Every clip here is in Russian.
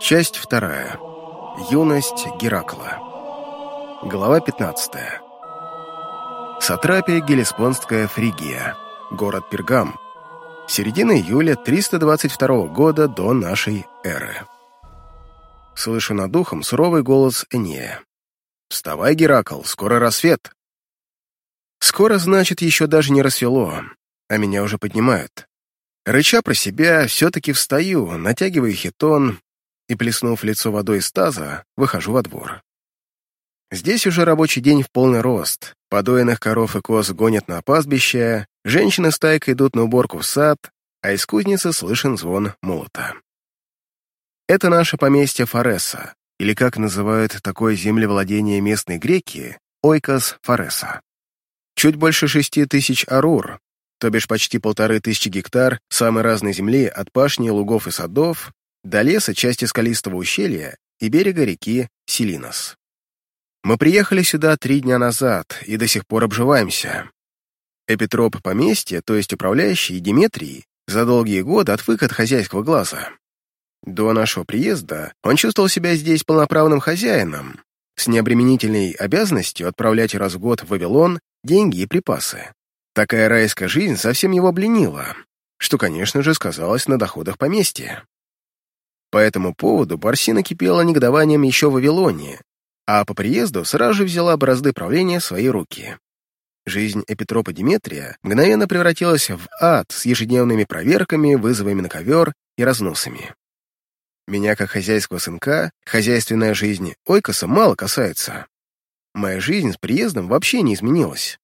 Часть вторая. Юность Геракла. Глава 15. Сатрапия Гелеспонская Фригия. Город Пергам. Середина июля 322 года до нашей эры. Слышу над духом суровый голос Энея. «Вставай, Геракл, скоро рассвет!» Скоро, значит, еще даже не рассвело, а меня уже поднимают. Рыча про себя, все-таки встаю, натягиваю хитон и, плеснув лицо водой из таза, выхожу во двор. Здесь уже рабочий день в полный рост. Подоенных коров и коз гонят на пастбище, женщины стайкой идут на уборку в сад, а из кузницы слышен звон молота. Это наше поместье Фореса, или как называют такое землевладение местные греки, Ойкос Фореса. Чуть больше шести тысяч арур, то бишь почти полторы тысячи гектар самой разной земли от пашни, лугов и садов до леса, части скалистого ущелья и берега реки Селинос. Мы приехали сюда три дня назад и до сих пор обживаемся. Эпитроп поместья, то есть управляющий Диметрий, за долгие годы отвык от хозяйского глаза. До нашего приезда он чувствовал себя здесь полноправным хозяином, с необременительной обязанностью отправлять раз в год в Вавилон деньги и припасы. Такая райская жизнь совсем его обленила, что, конечно же, сказалось на доходах поместья. По этому поводу Барсина кипела негодованием еще в Вавилоне, а по приезду сразу же взяла бразды правления в свои руки. Жизнь Эпитропа Диметрия мгновенно превратилась в ад с ежедневными проверками, вызовами на ковер и разносами. Меня, как хозяйского сынка, хозяйственная жизнь Ойкоса мало касается. Моя жизнь с приездом вообще не изменилась.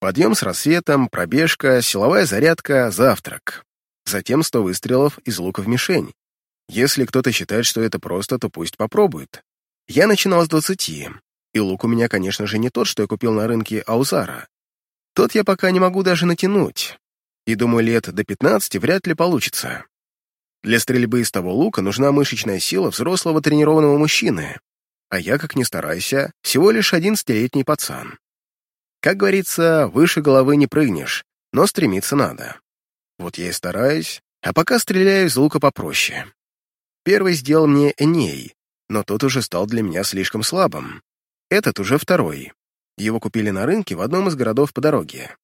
Подъем с рассветом, пробежка, силовая зарядка, завтрак. Затем сто выстрелов из лука в мишень. Если кто-то считает, что это просто, то пусть попробует. Я начинал с двадцати, и лук у меня, конечно же, не тот, что я купил на рынке Аузара. Тот я пока не могу даже натянуть, и думаю, лет до пятнадцати вряд ли получится. Для стрельбы из того лука нужна мышечная сила взрослого тренированного мужчины, а я, как ни старайся, всего лишь одиннадцатилетний пацан. Как говорится, выше головы не прыгнешь, но стремиться надо. Вот я и стараюсь, а пока стреляю из лука попроще. Первый сделал мне Эней, но тот уже стал для меня слишком слабым. Этот уже второй. Его купили на рынке в одном из городов по дороге.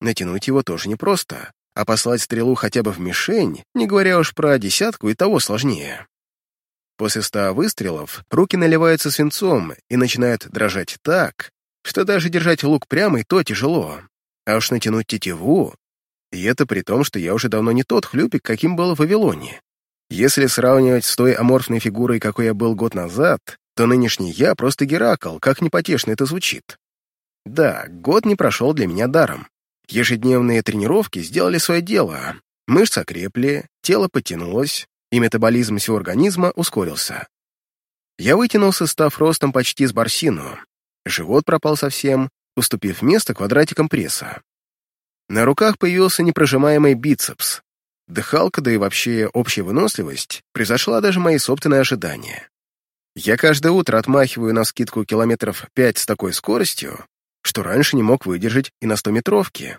Натянуть его тоже непросто, а послать стрелу хотя бы в мишень, не говоря уж про десятку, и того сложнее. После ста выстрелов руки наливаются свинцом и начинают дрожать так, что даже держать лук прямо и то тяжело. А уж натянуть тетиву... И это при том, что я уже давно не тот хлюпик, каким был в Вавилоне. Если сравнивать с той аморфной фигурой, какой я был год назад, то нынешний я просто Геракл, как непотешно это звучит. Да, год не прошел для меня даром. Ежедневные тренировки сделали свое дело. Мышцы окрепли, тело потянулось, и метаболизм всего организма ускорился. Я вытянулся, став ростом почти с барсину. Живот пропал совсем, уступив место квадратикам пресса. На руках появился непрожимаемый бицепс. Дыхалка, да и вообще общая выносливость превзошла даже мои собственные ожидания. Я каждое утро отмахиваю на скидку километров пять с такой скоростью, что раньше не мог выдержать и на 100-метровке.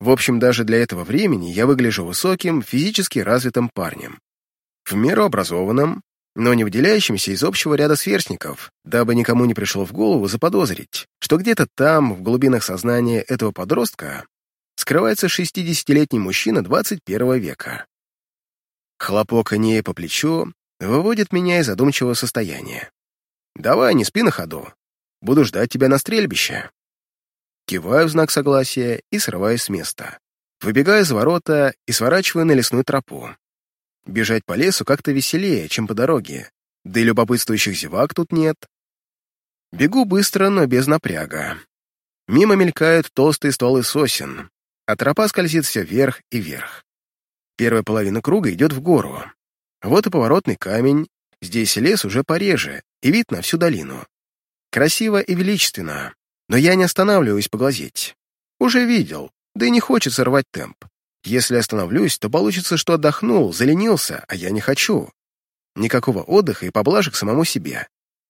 В общем, даже для этого времени я выгляжу высоким, физически развитым парнем. В меру образованным, но не выделяющимся из общего ряда сверстников, дабы никому не пришло в голову заподозрить, что где-то там, в глубинах сознания этого подростка, скрывается 60-летний мужчина 21 века. Хлопок Анея по плечу выводит меня из задумчивого состояния. «Давай, не спи на ходу. Буду ждать тебя на стрельбище». Киваю в знак согласия и срываюсь с места. Выбегаю за ворота и сворачиваю на лесную тропу. Бежать по лесу как-то веселее, чем по дороге, да и любопытствующих зевак тут нет. Бегу быстро, но без напряга. Мимо мелькают толстые стволы сосен, а тропа скользит все вверх и вверх. Первая половина круга идет в гору. Вот и поворотный камень, здесь лес уже пореже, и вид на всю долину. Красиво и величественно, но я не останавливаюсь поглазеть. Уже видел, да и не хочется рвать темп. Если остановлюсь, то получится, что отдохнул, заленился, а я не хочу. Никакого отдыха и поблажек самому себе.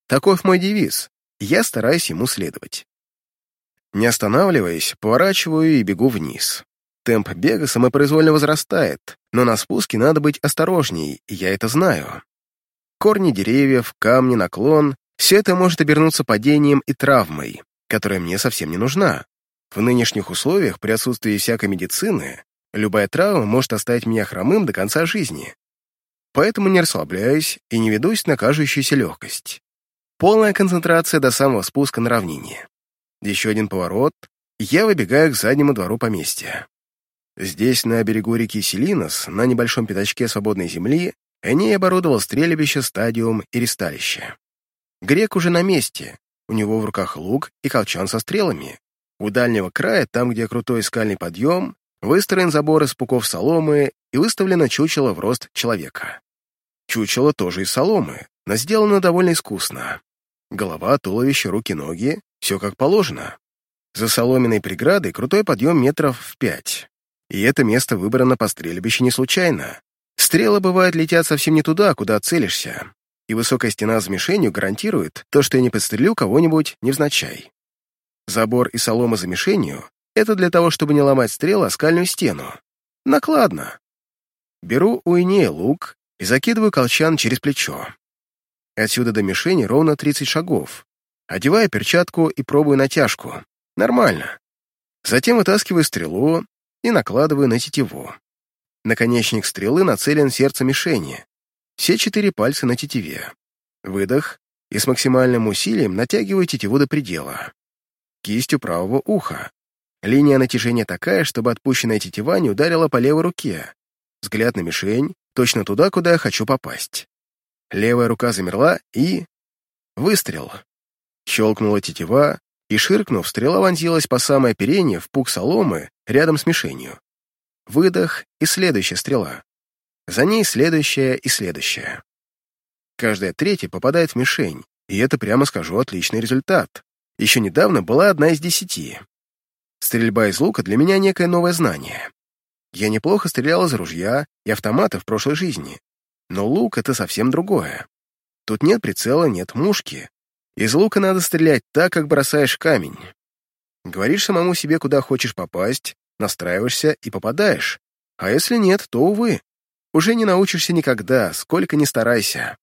Таков мой девиз. Я стараюсь ему следовать. Не останавливаясь, поворачиваю и бегу вниз. Темп бега самопроизвольно возрастает, но на спуске надо быть осторожней, я это знаю. Корни деревьев, камни, наклон — все это может обернуться падением и травмой, которая мне совсем не нужна. В нынешних условиях, при отсутствии всякой медицины, любая травма может оставить меня хромым до конца жизни. Поэтому не расслабляюсь и не ведусь на кажущуюся легкость. Полная концентрация до самого спуска на равнине. Еще один поворот, и я выбегаю к заднему двору поместья. Здесь, на берегу реки Селинос, на небольшом пятачке свободной земли, Эней оборудовал стрельбище, стадиум и ресталище. Грек уже на месте, у него в руках лук и колчан со стрелами. У дальнего края, там, где крутой скальный подъем, выстроен забор из пуков соломы и выставлено чучело в рост человека. Чучело тоже из соломы, но сделано довольно искусно. Голова, туловище, руки, ноги — все как положено. За соломенной преградой крутой подъем метров в пять. И это место выбрано по стрельбищу не случайно. Стрелы, бывают, летят совсем не туда, куда целишься, и высокая стена с мишенью гарантирует то, что я не подстрелю кого-нибудь невзначай. Забор и солома за мишенью — это для того, чтобы не ломать стрелы о скальную стену. Накладно. Беру у Инея лук и закидываю колчан через плечо. Отсюда до мишени ровно 30 шагов. Одеваю перчатку и пробую натяжку. Нормально. Затем вытаскиваю стрелу и накладываю на тетиву. Наконечник стрелы нацелен в сердце мишени. Все четыре пальца на тетиве. Выдох, и с максимальным усилием натягиваю тетиву до предела. Кистью правого уха. Линия натяжения такая, чтобы отпущенная тетива не ударила по левой руке. Взгляд на мишень, точно туда, куда я хочу попасть. Левая рука замерла и... Выстрел. Щелкнула тетива, и, ширкнув, стрела вонзилась по самое оперение в пук соломы рядом с мишенью. Выдох и следующая стрела. За ней следующая и следующая. Каждая третья попадает в мишень, и это, прямо скажу, отличный результат. Еще недавно была одна из десяти. Стрельба из лука для меня некое новое знание. Я неплохо стрелял из ружья и автомата в прошлой жизни, но лук — это совсем другое. Тут нет прицела, нет мушки. Из лука надо стрелять так, как бросаешь камень. Говоришь самому себе, куда хочешь попасть, настраиваешься и попадаешь. А если нет, то, увы, уже не научишься никогда, сколько ни старайся.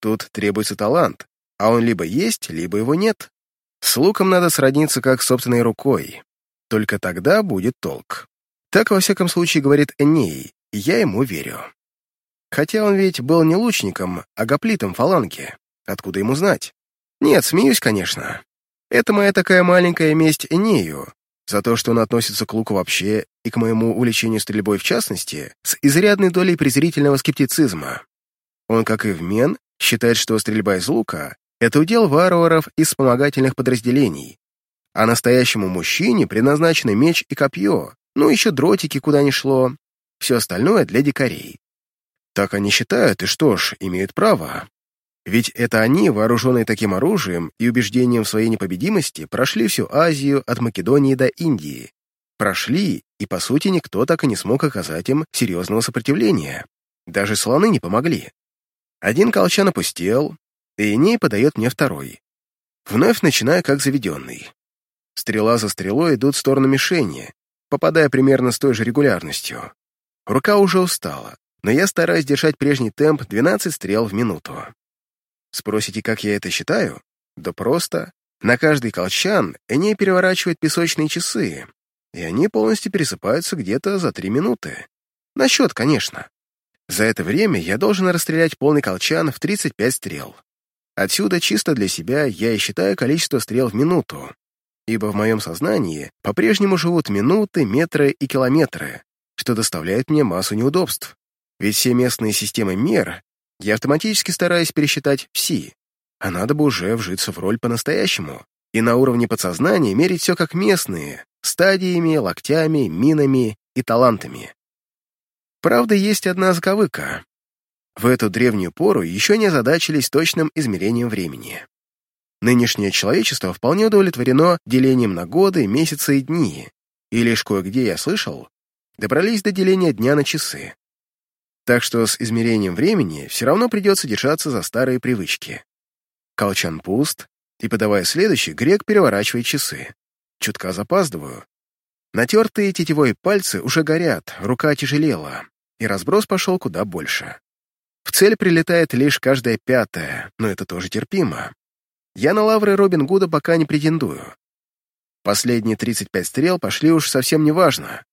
Тут требуется талант, а он либо есть, либо его нет. С луком надо сродниться как собственной рукой. Только тогда будет толк. Так, во всяком случае, говорит Эней, и я ему верю. Хотя он ведь был не лучником, а гоплитом фаланги. Откуда ему знать? Нет, смеюсь, конечно. Это моя такая маленькая месть Энею, за то, что он относится к луку вообще и к моему увлечению стрельбой в частности, с изрядной долей презрительного скептицизма. Он, как и в Мен, считает, что стрельба из лука — это удел варваров из вспомогательных подразделений, а настоящему мужчине предназначены меч и копье, ну еще дротики куда ни шло, все остальное для дикарей. Так они считают, и что ж, имеют право. Ведь это они, вооруженные таким оружием и убеждением в своей непобедимости, прошли всю Азию от Македонии до Индии. Прошли, и, по сути, никто так и не смог оказать им серьезного сопротивления. Даже слоны не помогли. Один колчан опустел, и Эней подает мне второй. Вновь начинаю как заведенный. Стрела за стрелой идут в сторону мишени, попадая примерно с той же регулярностью. Рука уже устала, но я стараюсь держать прежний темп 12 стрел в минуту. Спросите, как я это считаю? Да просто. На каждый колчан Эней переворачивает песочные часы, и они полностью пересыпаются где-то за три минуты. На счет, конечно. За это время я должен расстрелять полный колчан в 35 стрел. Отсюда чисто для себя я и считаю количество стрел в минуту, ибо в моем сознании по-прежнему живут минуты, метры и километры, что доставляет мне массу неудобств. Ведь все местные системы мер я автоматически стараюсь пересчитать все, а надо бы уже вжиться в роль по-настоящему и на уровне подсознания мерить все как местные, стадиями, локтями, минами и талантами. Правда, есть одна заковыка. В эту древнюю пору еще не озадачились точным измерением времени. Нынешнее человечество вполне удовлетворено делением на годы, месяцы и дни, и лишь кое-где я слышал, добрались до деления дня на часы. Так что с измерением времени все равно придется держаться за старые привычки. Колчан пуст, и, подавая следующий, грек переворачивает часы. Чутка запаздываю. Натертые тетевой пальцы уже горят, рука тяжелела, и разброс пошел куда больше. В цель прилетает лишь каждая пятая, но это тоже терпимо. Я на лавры Робин Гуда пока не претендую. Последние 35 стрел пошли уж совсем неважно.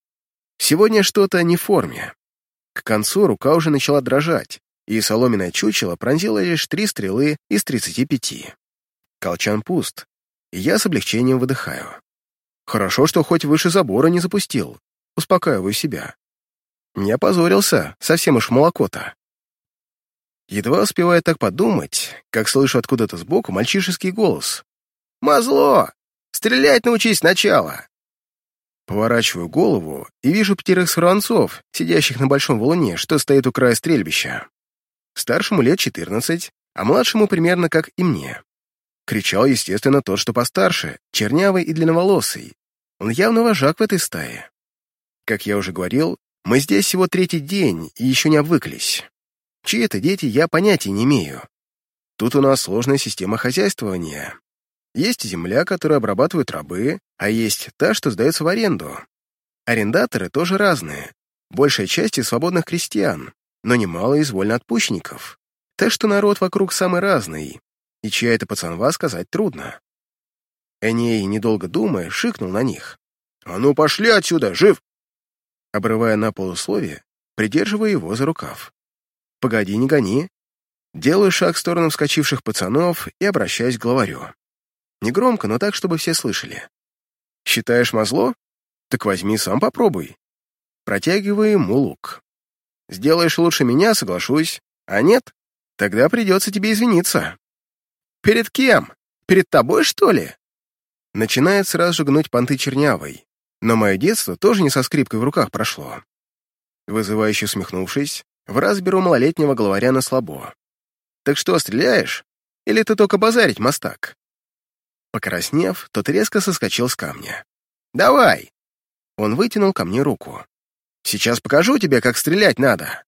Сегодня что-то не в форме. К концу рука уже начала дрожать, и соломенное чучело пронзило лишь три стрелы из 35. Колчан пуст, и я с облегчением выдыхаю. Хорошо, что хоть выше забора не запустил. Успокаиваю себя. Не опозорился, совсем уж молоко-то. Едва успеваю так подумать, как слышу откуда-то сбоку мальчишеский голос. «Мазло! Стрелять научись сначала!» Поворачиваю голову и вижу пятерых сранцов, сидящих на большом валуне, что стоит у края стрельбища. Старшему лет 14, а младшему примерно как и мне. Кричал, естественно, тот, что постарше, чернявый и длинноволосый. Он явно вожак в этой стае. Как я уже говорил, мы здесь всего третий день и еще не обвыклись. Чьи это дети, я понятия не имею. Тут у нас сложная система хозяйствования. Есть земля, которую обрабатывают рабы, а есть та, что сдается в аренду. Арендаторы тоже разные. Большая часть из свободных крестьян, но немало из вольноотпущенников. Так что народ вокруг самый разный, и чья это пацанва сказать трудно. Эней, недолго думая, шикнул на них. «А ну пошли отсюда, жив!» Обрывая на полусловие, придерживая его за рукав. «Погоди, не гони!» Делаю шаг в сторону вскочивших пацанов и обращаюсь к главарю. Негромко, но так, чтобы все слышали. «Считаешь мазло? Так возьми, сам попробуй». Протягиваю ему лук. «Сделаешь лучше меня, соглашусь. А нет, тогда придется тебе извиниться». «Перед кем? Перед тобой, что ли?» Начинает сразу же гнуть понты чернявой, но мое детство тоже не со скрипкой в руках прошло. Вызывающе усмехнувшись, в раз беру малолетнего главаря на слабо. «Так что, стреляешь? Или ты только базарить, мастак?» Покраснев, тот резко соскочил с камня. «Давай!» Он вытянул ко мне руку. «Сейчас покажу тебе, как стрелять надо!»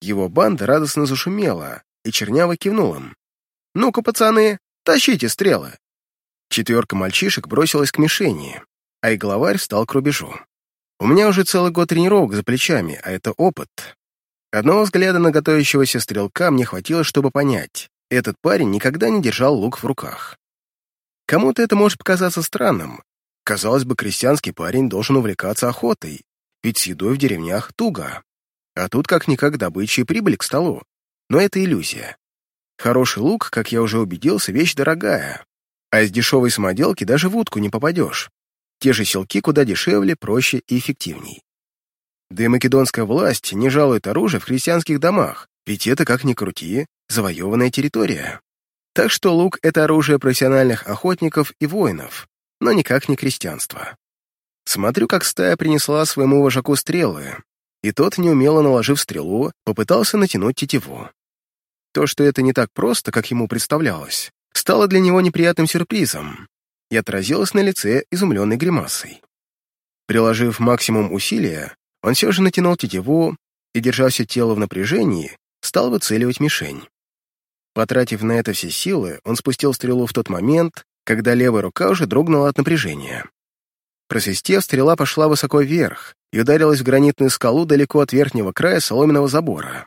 Его банда радостно зашумела, и Чернява кивнул им. «Ну-ка, пацаны, тащите стрелы!» Четверка мальчишек бросилась к мишени, а и главарь встал к рубежу. У меня уже целый год тренировок за плечами, а это опыт. Одного взгляда на готовящегося стрелка мне хватило, чтобы понять, этот парень никогда не держал лук в руках. Кому-то это может показаться странным. Казалось бы, крестьянский парень должен увлекаться охотой, ведь с едой в деревнях туго. А тут как-никак добыча и прибыль к столу. Но это иллюзия. Хороший лук, как я уже убедился, вещь дорогая. А из дешевой самоделки даже в утку не попадешь. Те же селки куда дешевле, проще и эффективней. Да и македонская власть не жалует оружие в христианских домах, ведь это, как ни крути, завоеванная территория. Так что лук — это оружие профессиональных охотников и воинов, но никак не крестьянство. Смотрю, как стая принесла своему вожаку стрелы, и тот, неумело наложив стрелу, попытался натянуть тетиву. То, что это не так просто, как ему представлялось, стало для него неприятным сюрпризом и отразилось на лице изумленной гримасой. Приложив максимум усилия, он все же натянул тетиву и, держа все тело в напряжении, стал выцеливать мишень. Потратив на это все силы, он спустил стрелу в тот момент, когда левая рука уже дрогнула от напряжения. Просвистев, стрела пошла высоко вверх и ударилась в гранитную скалу далеко от верхнего края соломенного забора.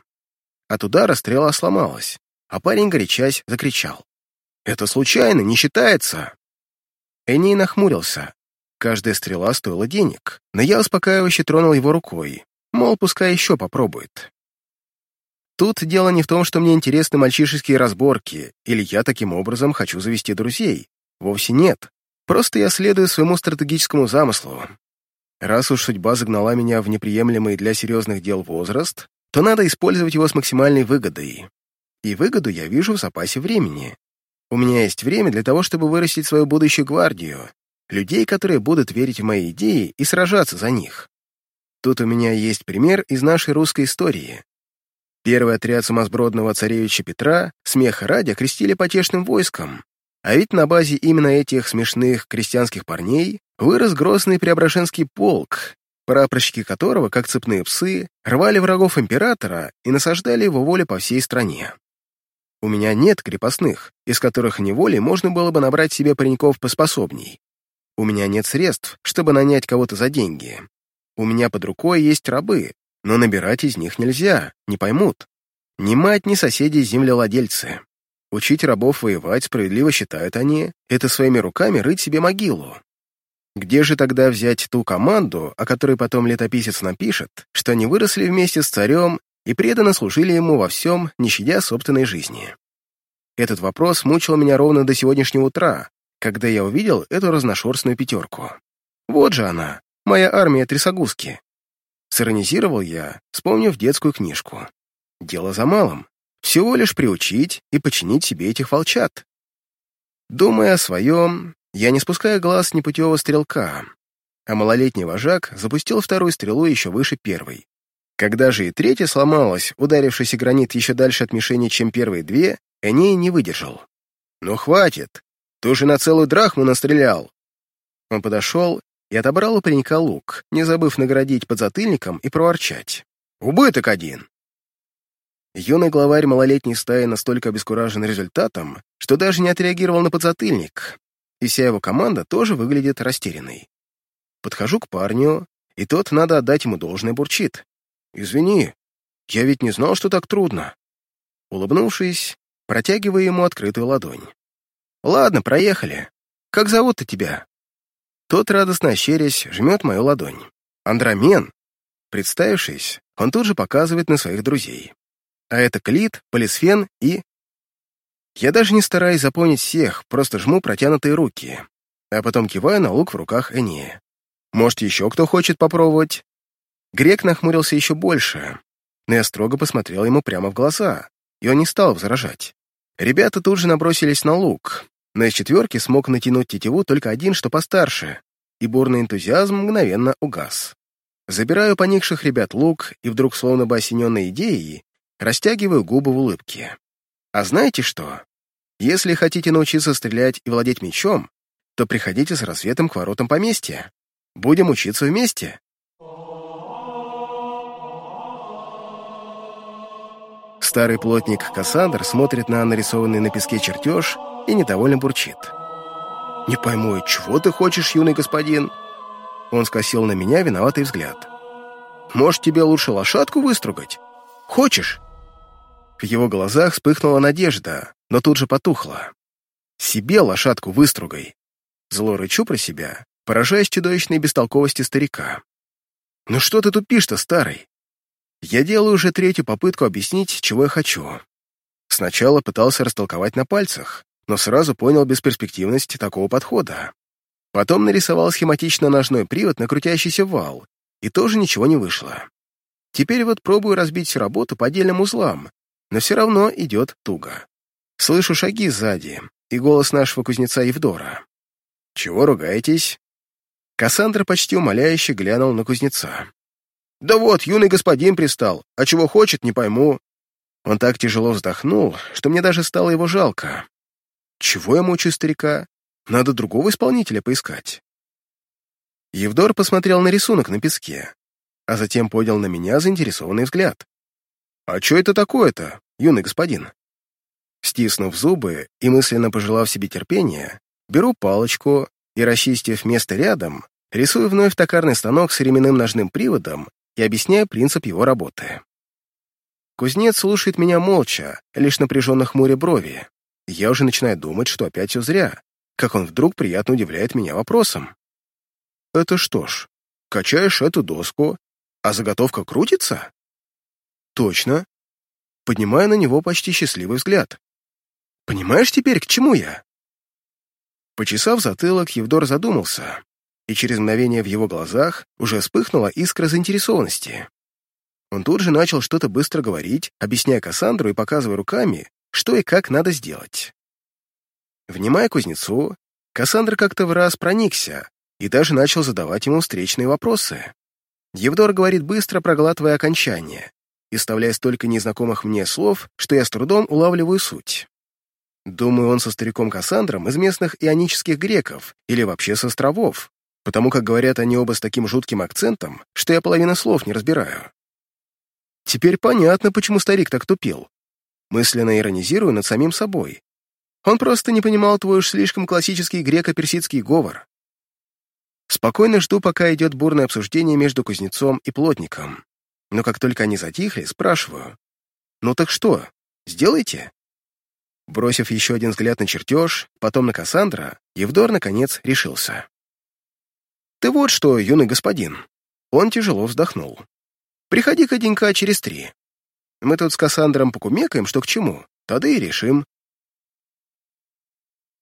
От удара стрела сломалась, а парень, горячась, закричал. «Это случайно, не считается!» Эней нахмурился. Каждая стрела стоила денег, но я успокаивающе тронул его рукой, мол, пускай еще попробует. Тут дело не в том, что мне интересны мальчишеские разборки, или я таким образом хочу завести друзей. Вовсе нет. Просто я следую своему стратегическому замыслу. Раз уж судьба загнала меня в неприемлемый для серьезных дел возраст, то надо использовать его с максимальной выгодой. И выгоду я вижу в запасе времени. У меня есть время для того, чтобы вырастить свою будущую гвардию, людей, которые будут верить в мои идеи и сражаться за них. Тут у меня есть пример из нашей русской истории. Первый отряд сумасбродного царевича Петра, смеха ради, крестили потешным войском. А ведь на базе именно этих смешных крестьянских парней вырос грозный Преображенский полк, прапорщики которого, как цепные псы, рвали врагов императора и насаждали его волю по всей стране. У меня нет крепостных, из которых неволей можно было бы набрать себе пареньков поспособней. У меня нет средств, чтобы нанять кого-то за деньги. У меня под рукой есть рабы, но набирать из них нельзя, не поймут. Ни мать, ни соседи землевладельцы. Учить рабов воевать, справедливо считают они, это своими руками рыть себе могилу. Где же тогда взять ту команду, о которой потом летописец напишет, что они выросли вместе с царем и преданно служили ему во всем, не щадя собственной жизни? Этот вопрос мучил меня ровно до сегодняшнего утра, когда я увидел эту разношерстную пятерку. Вот же она, моя армия трясогузки. Сиронизировал я, вспомнив детскую книжку. Дело за малым. Всего лишь приучить и починить себе этих волчат. Думая о своем, я не спускаю глаз непутевого стрелка, а малолетний вожак запустил вторую стрелу еще выше первой. Когда же и третья сломалась, ударившийся гранит еще дальше от мишени, чем первые две, Эней не выдержал. «Ну хватит! Ты уже на целую драхму настрелял!» Он подошел и отобрал у паренька лук, не забыв наградить подзатыльником и проворчать. «Убыток один!» Юный главарь малолетней стаи настолько обескуражен результатом, что даже не отреагировал на подзатыльник, и вся его команда тоже выглядит растерянной. Подхожу к парню, и тот, надо отдать ему должное, бурчит. «Извини, я ведь не знал, что так трудно». Улыбнувшись, протягиваю ему открытую ладонь. «Ладно, проехали. Как зовут-то тебя?» Тот, радостно ощерясь, жмет мою ладонь. «Андромен». Представившись, он тут же показывает на своих друзей а это Клит, Полисфен и... Я даже не стараюсь запомнить всех, просто жму протянутые руки, а потом киваю на лук в руках Энея. Может, еще кто хочет попробовать? Грек нахмурился еще больше, но я строго посмотрел ему прямо в глаза, и он не стал возражать. Ребята тут же набросились на лук, но из четверки смог натянуть тетиву только один, что постарше, и бурный энтузиазм мгновенно угас. Забираю поникших ребят лук, и вдруг, словно бы осененной идеей, Растягиваю губы в улыбке. А знаете что? Если хотите научиться стрелять и владеть мечом, то приходите с рассветом к воротам поместья. Будем учиться вместе. Старый плотник Кассандр смотрит на нарисованный на песке чертеж и недовольно бурчит. «Не пойму, чего ты хочешь, юный господин?» Он скосил на меня виноватый взгляд. «Может, тебе лучше лошадку выстругать? Хочешь?» В его глазах вспыхнула надежда, но тут же потухла. «Себе лошадку выстругай!» Зло рычу про себя, поражаясь чудовищной бестолковости старика. «Ну что ты тупишь-то, старый?» Я делаю уже третью попытку объяснить, чего я хочу. Сначала пытался растолковать на пальцах, но сразу понял бесперспективность такого подхода. Потом нарисовал схематично ножной привод на крутящийся вал, и тоже ничего не вышло. Теперь вот пробую разбить работу по отдельным узлам, но все равно идет туго. Слышу шаги сзади и голос нашего кузнеца Евдора. «Чего ругаетесь?» Кассандра почти умоляюще глянул на кузнеца. «Да вот, юный господин пристал, а чего хочет, не пойму». Он так тяжело вздохнул, что мне даже стало его жалко. Чего я мучаю старика? Надо другого исполнителя поискать. Евдор посмотрел на рисунок на песке, а затем поднял на меня заинтересованный взгляд. «А что это такое-то, юный господин?» Стиснув зубы и мысленно пожелав себе терпения, беру палочку и, расчистив место рядом, рисую вновь токарный станок с ременным ножным приводом и объясняю принцип его работы. Кузнец слушает меня молча, лишь напряженно хмуря брови. Я уже начинаю думать, что опять все зря, как он вдруг приятно удивляет меня вопросом. «Это что ж, качаешь эту доску, а заготовка крутится?» Точно. Поднимая на него почти счастливый взгляд. Понимаешь теперь, к чему я? Почесав затылок, Евдор задумался, и через мгновение в его глазах уже вспыхнула искра заинтересованности. Он тут же начал что-то быстро говорить, объясняя Кассандру и показывая руками, что и как надо сделать. Внимая кузнецу, Кассандра как-то в раз проникся и даже начал задавать ему встречные вопросы. Евдор говорит быстро, проглатывая окончание, и вставляя столько незнакомых мне слов, что я с трудом улавливаю суть. Думаю, он со стариком Кассандром из местных ионических греков или вообще с островов, потому как говорят они оба с таким жутким акцентом, что я половину слов не разбираю. Теперь понятно, почему старик так тупил мысленно иронизирую над самим собой. Он просто не понимал твой уж слишком классический греко-персидский говор. Спокойно жду, пока идет бурное обсуждение между кузнецом и плотником. Но как только они затихли, спрашиваю. «Ну так что, сделайте?» Бросив еще один взгляд на чертеж, потом на Кассандра, Евдор, наконец, решился. «Ты вот что, юный господин!» Он тяжело вздохнул. «Приходи-ка денька через три. Мы тут с Кассандром покумекаем, что к чему, тогда и решим,